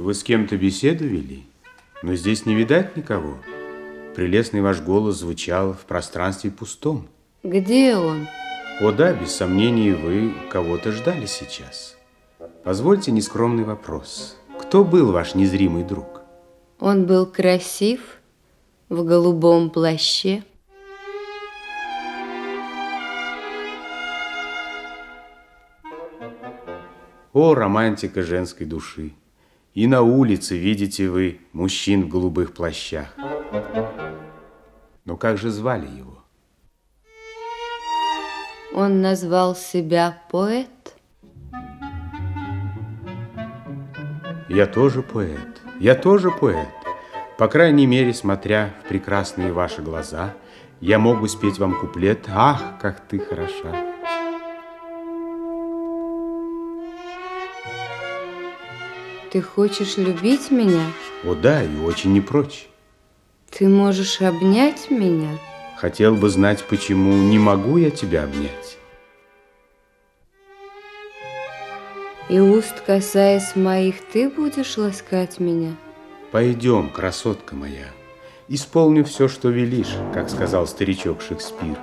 Вы с кем-то беседу вели? Но здесь не видать никого. Прелестный ваш голос звучал в пространстве пустом. Где он? О да, без сомнений, вы кого-то ждали сейчас. Позвольте нескромный вопрос. Кто был ваш незримый друг? Он был красив, в голубом плаще. О, романтика женской души! И на улице видите вы мужчин в голубых плащах. Но как же звали его? Он назвал себя поэт. Я тоже поэт. Я тоже поэт. По крайней мере, смотря в прекрасные ваши глаза, я мог бы спеть вам куплет «Ах, как ты хороша!» Ты хочешь любить меня? О да, и очень не прочь. Ты можешь обнять меня? Хотел бы знать, почему не могу я тебя обнять. И уст, касаясь моих, ты будешь ласкать меня? Пойдем, красотка моя, исполню все, что велишь, как сказал старичок Шекспир.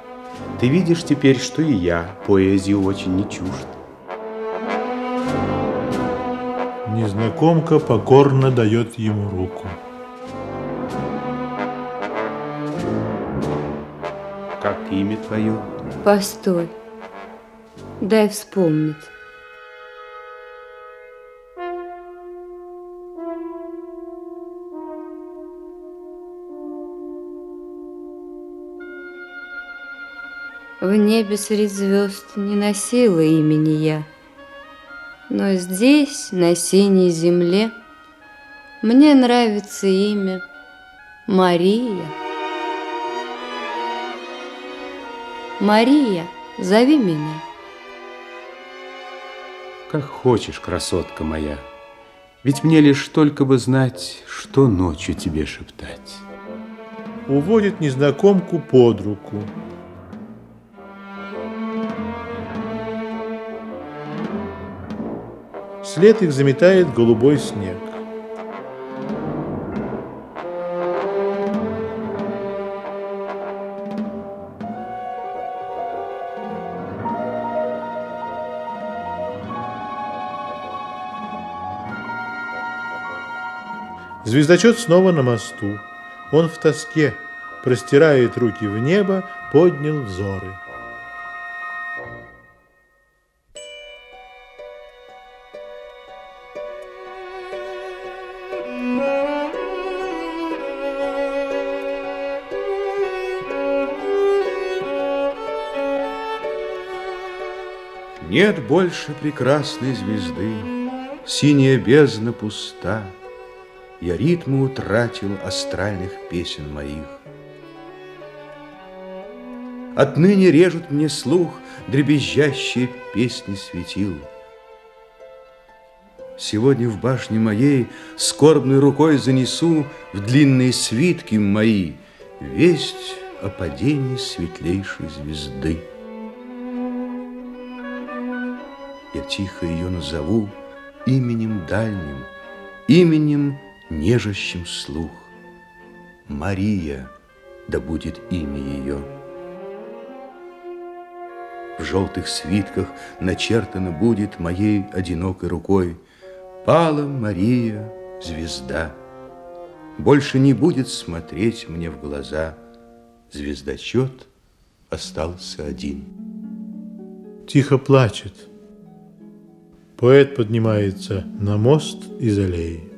Ты видишь теперь, что и я поэзии очень не чужд. Незнакомка покорно дает ему руку. Как имя твое? Постой, дай вспомнить. В небе среди звезд не носила имени я, Но здесь, на синей земле, Мне нравится имя Мария. Мария, зови меня. Как хочешь, красотка моя, Ведь мне лишь только бы знать, Что ночью тебе шептать. Уводит незнакомку под руку. След их заметает голубой снег. Звездочет снова на мосту. Он в тоске, простирает руки в небо, поднял взоры. Нет больше прекрасной звезды, Синяя бездна пуста, Я ритмы утратил астральных песен моих. Отныне режут мне слух Дребезжащие песни светил. Сегодня в башне моей Скорбной рукой занесу В длинные свитки мои Весть о падении светлейшей звезды. Я тихо ее назову именем дальним, именем нежащим слух. Мария, да будет имя ее. В желтых свитках начертано будет моей одинокой рукой Пала Мария, звезда. Больше не будет смотреть мне в глаза. Звездочет остался один. Тихо плачет. Поэт поднимается на мост из аллеи.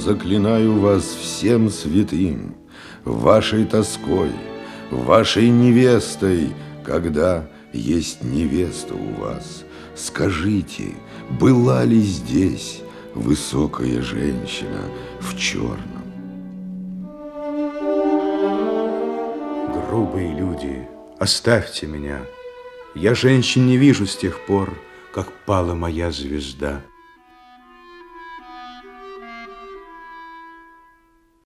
Заклинаю вас всем святым, вашей тоской, вашей невестой, когда есть невеста у вас. Скажите, была ли здесь высокая женщина в черном? Грубые люди, оставьте меня. Я женщин не вижу с тех пор, как пала моя звезда.